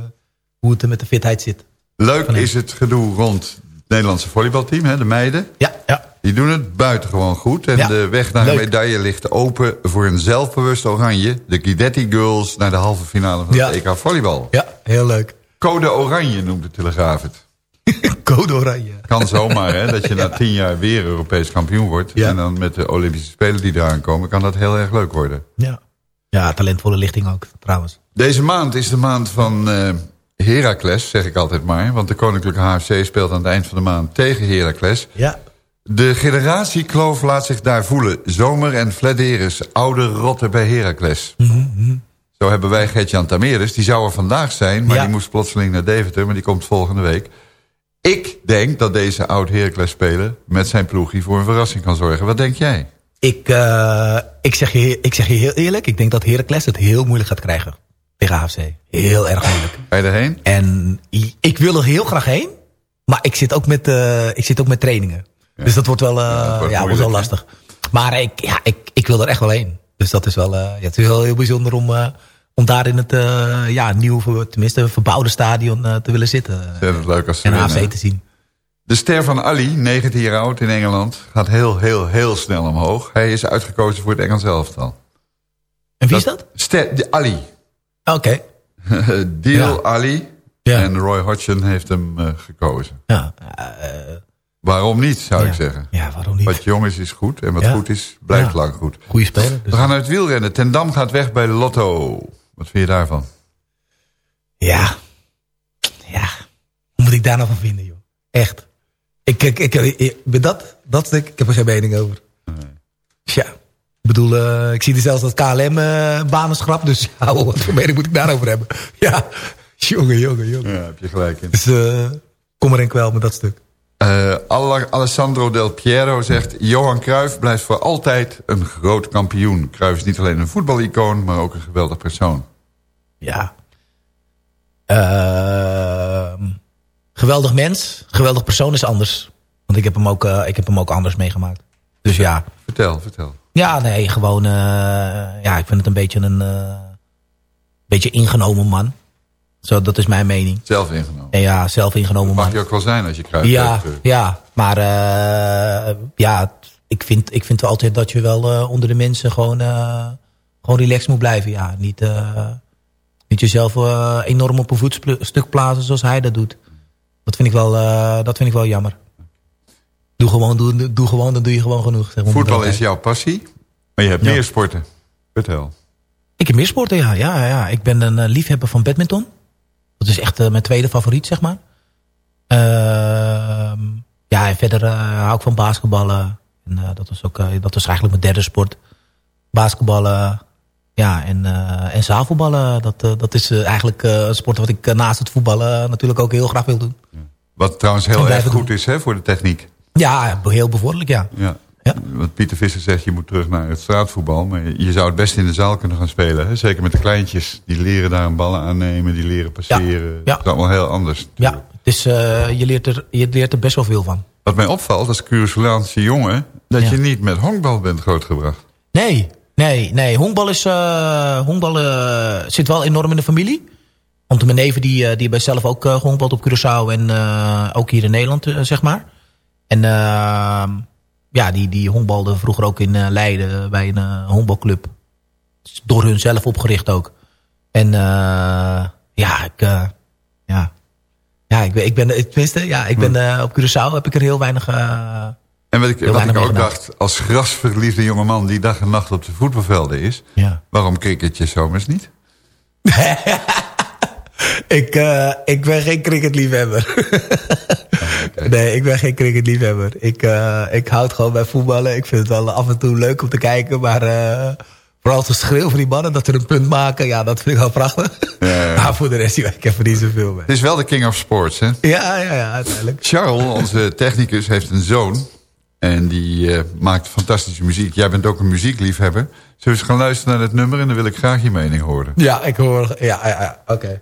hoe het er met de fitheid zit. Leuk is het gedoe rond het Nederlandse volleybalteam, hè, de meiden. Ja, ja. Die doen het buitengewoon goed. En Ja, de weg naar leuk. een medaille ligt open voor een zelfbewust oranje. De Guidetti Girls naar de halve finale van Ja. het EK volleybal. Ja, heel leuk. Code oranje noemt de Telegraaf het. Code oranje. Kan zomaar, hè, dat je na tien jaar weer Europees kampioen wordt. En dan met de Olympische Spelen die eraan komen... kan dat heel erg leuk worden. Ja. ja, talentvolle lichting ook, trouwens. Deze maand is de maand van eh Heracles, zeg ik altijd maar. Want de Koninklijke HFC speelt aan het eind van de maand tegen Heracles. Ja. De generatiekloof laat zich daar voelen. Zomer en Flederis, oude rotten bij Heracles. Zo hebben wij Gertjan Tameres. Die zou er vandaag zijn, maar Ja. die moest plotseling naar Deventer. Maar die komt volgende week. Ik denk dat deze oud Heracles-speler met zijn ploegie voor een verrassing kan zorgen. Wat denk jij? Ik, eh, ik, zeg je, ik zeg je heel eerlijk, ik denk dat Heracles het heel moeilijk gaat krijgen tegen AFC. Heel erg moeilijk. Ga je erheen? En ik wil er heel graag heen, maar ik zit ook met, eh, ik zit ook met trainingen. Dus dat wordt wel, eh, ja, wordt moeilijk, wel lastig. Maar ik, ja, ik, ik wil er echt wel heen. Dus dat is wel, ja, het is wel heel bijzonder om, om daar in het uh, ja, nieuwe, tenminste verbouwde stadion uh, te willen zitten. Ontzettend leuk als ze En. AFC te zien. De ster van Ali, 19 jaar oud in Engeland, gaat heel, heel, heel snel omhoog. Hij is uitgekozen voor het Engels elftal. En wie is dat? Ster, de Ali. Oké. Deal Ja. Ali. Ja. En Roy Hodgson heeft hem eh, gekozen. Ja. Waarom niet, zou Ja. ik zeggen. Ja, waarom niet? Wat jong is, is goed. En wat goed is, blijft lang goed. Goeie speler. Dus. We gaan naar het wielrennen. Ten Dam gaat weg bij Lotto. Wat vind je daarvan? Ja. Ja. Hoe moet ik daar nou van vinden, joh? Echt. Ik, ik, ik, ik, dat, dat stuk, ik heb er geen mening over. Ja. Ik bedoel, eh, ik zie er zelfs dat KLM eh banen schrapt. Dus ja, wat voor mening moet ik daarover hebben? Ja. Jongen, jongen, jongen. Ja, heb je gelijk in. Dus eh, kom er en kwel met dat stuk. Eh, Alessandro Del Piero zegt... Johan Cruijff blijft voor altijd een groot kampioen. Cruijff is niet alleen een voetbalicoon, maar ook een geweldig persoon. Ja. Ehm, geweldig mens, geweldig persoon is anders. Want ik heb hem ook, eh, ik heb hem ook anders meegemaakt. Dus ja. Vertel, vertel. Ja, nee, gewoon... eh, ja, ik vind het een beetje een... beetje ingenomen man. Zo, dat is mijn mening. Zelf ingenomen. En ja, zelf ingenomen man. Mag je ook wel zijn als je Cruijff Ja, hebt, ja, maar eh, ja, ik, vind, ik vind wel altijd dat je wel eh, onder de mensen gewoon, eh, gewoon relaxed moet blijven. Ja, niet, niet jezelf enorm op een voetstuk plaatsen zoals hij dat doet. Dat vind ik wel, dat vind ik wel jammer. Doe gewoon, doe, doe gewoon, dan doe je gewoon genoeg. Zeg maar. Voetbal is jouw passie, maar je hebt Ja. meer sporten. Vertel. Ik heb meer sporten, ja. ja, ja. Ik ben een liefhebber van badminton. Dat is echt eh, mijn tweede favoriet, zeg maar. Ehm, ja, en verder eh, hou ik van basketballen. En, eh, dat, was ook, dat was eigenlijk mijn derde sport. Basketballen, ja, en, en zaalvoetballen. Dat, dat is eigenlijk een sport wat ik naast het voetballen natuurlijk ook heel graag wil doen. Wat trouwens En heel erg goed is hè, voor de techniek. Ja, heel bevorderlijk, ja. Ja. Want Pieter Visser zegt, je moet terug naar het straatvoetbal. Maar je zou het best in de zaal kunnen gaan spelen. Hè? Zeker met de kleintjes. Die leren daar een ballen aannemen, die leren passeren. Ja. Dat is allemaal heel anders. Ja, het is, eh, je, leert er, je leert er best wel veel van. Wat mij opvalt als Curaçaoaanse jongen... dat Ja. je niet met honkbal bent grootgebracht. Nee, nee, nee. Honkbal, is, eh, honkbal eh, zit wel enorm in de familie. Want mijn neven die, die hebben zelf ook uh, op Curaçao en ook hier in Nederland, zeg maar. En uh, ja, die, die honkbalde vroeger ook in uh, Leiden bij een uh, honkbalclub. Door hun zelf opgericht ook. En uh, ja, ik, ja. Ja, ik ben, ik ben, tenminste, ja, ik ben op Curaçao heb ik er heel weinig... En wat ik, wat ik ook dacht, als grasverliefde jongeman die dag en nacht op de voetbalvelden is... Ja. waarom cricket je zomers niet? ik, uh, ik ben geen cricketliefhebber. Nee, ik ben geen cricketliefhebber. Ik, uh, ik houd gewoon bij voetballen. Ik vind het wel af en toe leuk om te kijken. Maar uh, vooral het schreeuw van die mannen dat er een punt maken. Ja, dat vind ik wel prachtig. Ja, ja. Maar voor de rest, ik heb er niet zoveel mee. Het is wel de king of sports, hè? Ja, ja, ja, uiteindelijk. Charles, onze technicus, heeft een zoon. En die uh, maakt fantastische muziek. Jij bent ook een muziekliefhebber. Zullen we eens gaan luisteren naar het nummer en dan wil ik graag je mening horen. Ja, ik hoor... Ja, ja, ja. oké. Okay.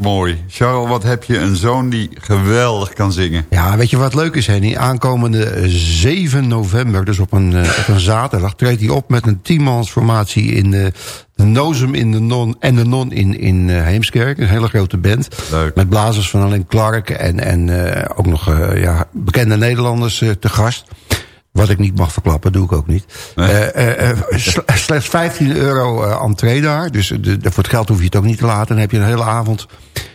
Mooi. Charles, wat heb je een zoon die geweldig kan zingen. Ja, weet je wat leuk is, Henny? Aankomende 7 november, dus op een, eh, op een zaterdag... treedt hij op met een tienmansformatie in eh, de Nozem in de Non en de Non in, in eh, Heemskerk. Een hele grote band. Leuk. Met blazers van Alain Clark en, en ook nog ja, bekende Nederlanders te gast. Wat ik niet mag verklappen, doe ik ook niet. Eh, eh, eh, sl- slechts 15 euro entree daar. Dus de, de- voor het geld hoef je het ook niet te laten. Dan heb je een hele avond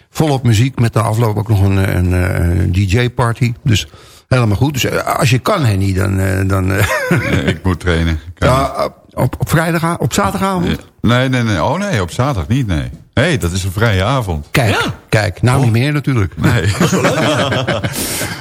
volop muziek. Met de afloop ook nog een, een, een DJ-party. Dus helemaal goed. Dus als je kan, Henny, dan... dan Nee, ik moet trainen. Kan ja, op, op vrijdag, op zaterdagavond? Nee, nee, nee. Oh nee, op zaterdag niet, nee. Hé, hey, dat is een vrije avond. Kijk, kijk. Nou niet meer natuurlijk. Nee.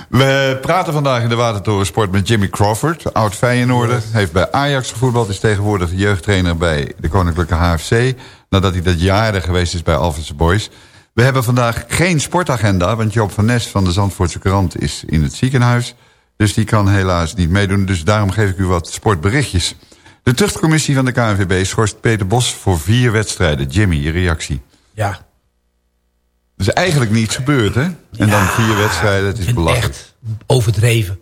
We praten vandaag in de Watertoren Sport met Jimmy Crawford, oud Feyenoorder. Heeft bij Ajax gevoetbald, is tegenwoordig jeugdtrainer bij de Koninklijke HFC. Nadat hij dat jaren geweest is bij Alphense Boys. We hebben vandaag geen sportagenda, want Joop van Nes van de Zandvoortse Krant is in het ziekenhuis. Dus die kan helaas niet meedoen, dus daarom geef ik u wat sportberichtjes. De terugcommissie van de KNVB schorst Peter Bos voor vier wedstrijden. Jimmy, je reactie? Ja. Is eigenlijk niets gebeurd, hè? En dan vier wedstrijden, het is belachelijk. Overdreven.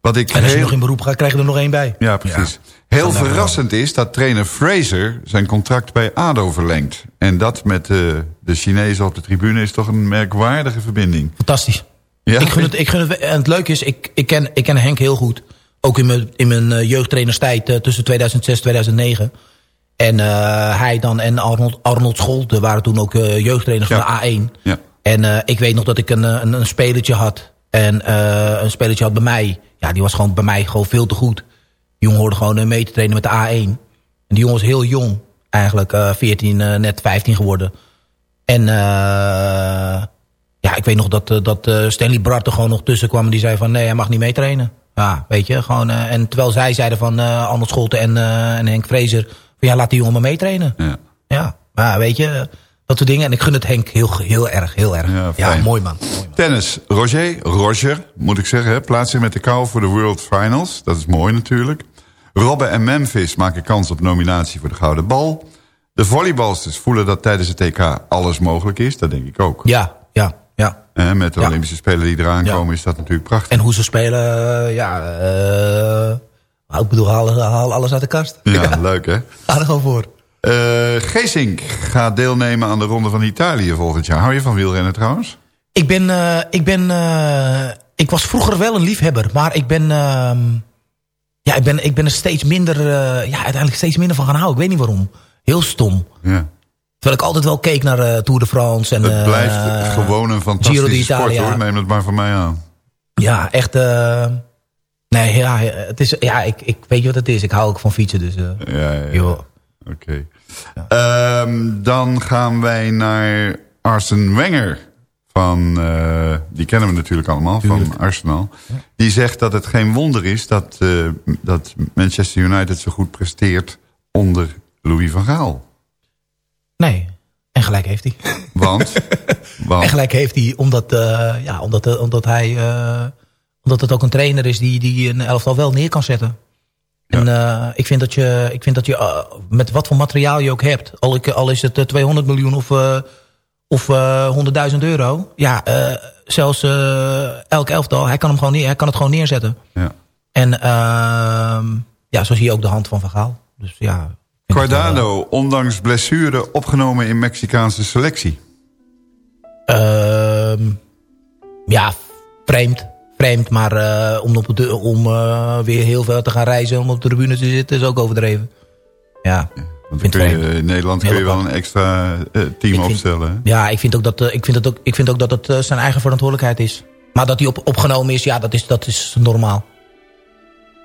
Wat ik En als je heel- nog in beroep gaat, krijg je er nog één bij. Ja, precies. Heel verrassend is dat trainer Fraser zijn contract bij ADO verlengt. En dat met eh, de Chinezen op de tribune is toch een merkwaardige verbinding. Fantastisch. Ja? Ik gun het, ik gun het, en het leuke is, ik, ik, ken, ik ken Henk heel goed. Ook in mijn, in mijn eh, jeugdtrainerstijd eh, tussen 2006 en 2009. En eh, hij dan en Arnold, Arnold Scholte waren toen ook jeugdtrainers van de A1. Ja. En ik weet nog dat ik een, een, een spelertje had. En een spelertje had bij mij. Ja, die was gewoon bij mij gewoon veel te goed. Die jongen hoorde gewoon mee te trainen met de A1. En die jongen was heel jong. Eigenlijk eh 14, eh, net 15 geworden. En ja, ik weet nog dat, dat Stanley Bart er gewoon nog tussen kwam. En die zei van nee, hij mag niet meetrainen. Ja, weet je. Gewoon, eh, en terwijl zij zeiden van eh Arnold Scholten en, eh, en Henk Vrezer. Van ja, laat die jongen maar meetrainen. Ja. Ja, maar weet je. Dat soort dingen. En ik gun het Henk heel, heel erg, heel erg. Ja, fijn. mooi man. Tennis. Roger, Roger, moet ik zeggen, zich met de kou voor de World Finals. Dat is mooi natuurlijk. Robben en Memphis maken kans op nominatie voor de Gouden Bal. De volleybalsters voelen dat tijdens het TK alles mogelijk is. Dat denk ik ook. Ja, ja, ja. Eh, met de Ja. Olympische Spelen die eraan komen is dat natuurlijk prachtig. En hoe ze spelen, ja. eh, ik bedoel, haal, haal alles uit de kast. Ja, leuk hè. Ga er gewoon voor. Eh Geesink gaat deelnemen aan de Ronde van Italië volgend jaar. Hou je van wielrennen trouwens? Ik ben, eh, ik ben, ik was vroeger wel een liefhebber, maar ik ben, ehm, ja, ik ben, ik ben er steeds minder, ja, uiteindelijk steeds minder van gaan houden. Ik weet niet waarom. Heel stom. Ja. Terwijl ik altijd wel keek naar eh, Tour de France en Het eh, blijft gewoon een fantastische sport hoor. Neem het maar van mij aan. Ja, echt. eh, nee, ja, het is, ja, ik, ik weet je wat het is. Ik hou ook van fietsen, dus. Ja, ja. Oké. Ehm, dan gaan wij naar Arsene Wenger. Van, die kennen we natuurlijk allemaal, van Arsenal. Die zegt dat het geen wonder is dat, dat Manchester United zo goed presteert onder Louis van Gaal. Nee, en gelijk heeft hij. Want? Want? En gelijk heeft hij, omdat, eh, ja, omdat, eh, omdat hij... eh, omdat het ook een trainer is die, die een elftal wel neer kan zetten. En ik vind dat je, ik vind dat je met wat voor materiaal je ook hebt... al, is het eh, 200 miljoen of, of eh 100.000 euro... ja, zelfs elk elftal, hij kan, hem gewoon neer, hij kan het gewoon neerzetten. Ja. En ehm, ja, zo zie je ook de hand van Van Gaal. Dus ja, Cardano, ondanks blessure, opgenomen in Mexicaanse selectie. Ehm, ja, vreemd. Vreemd, maar eh, om, op de, om eh, weer heel veel te gaan reizen... om op de tribune te zitten, is ook overdreven. Ja, Want vind dan het kun je, in Nederland kun je wel een extra eh, team opstellen. Ja, ik vind ook dat, ik vind het ook, ik vind ook dat het eh, zijn eigen verantwoordelijkheid is. Maar dat hij op, opgenomen is, ja, dat is, dat is normaal.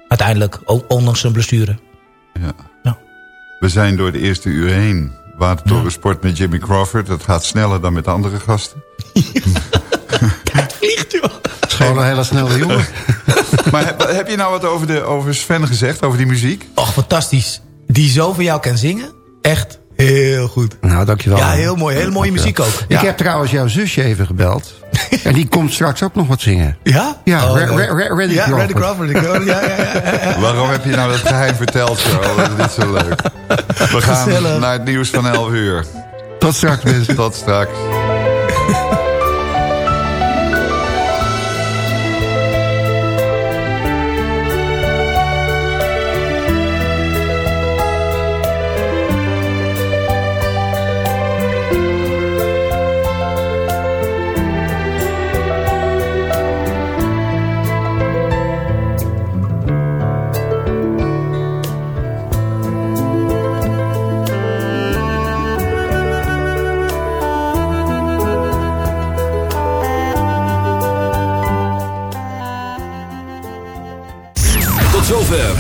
Uiteindelijk, o- ondanks zijn blessure. Ja. We zijn door de eerste uur heen. Watertoren Sport met Jimmy Crawford. Dat gaat sneller dan met andere gasten. Vliegt, joh. Het gewoon een hele snelle jongen. maar heb, heb je nou wat over, de, over Sven gezegd, over die muziek? Och, fantastisch. Die zo voor jou kan zingen. Echt heel goed. Nou, dankjewel. Ja, heel mooi. Hele mooie muziek ook. Ik Ja. heb trouwens jouw zusje even gebeld. en die komt straks ook nog wat zingen. Ja? Ja, Oh, Ra- leuk. Ra- Ra- Randy Ja, Crawford. Randy Crawford. Ja, ja, ja, ja. Waarom heb je nou dat geheim verteld, zo? Dat is niet zo leuk. We gaan Gezellig. naar het nieuws van 11 uur. Tot straks, mensen. Tot straks.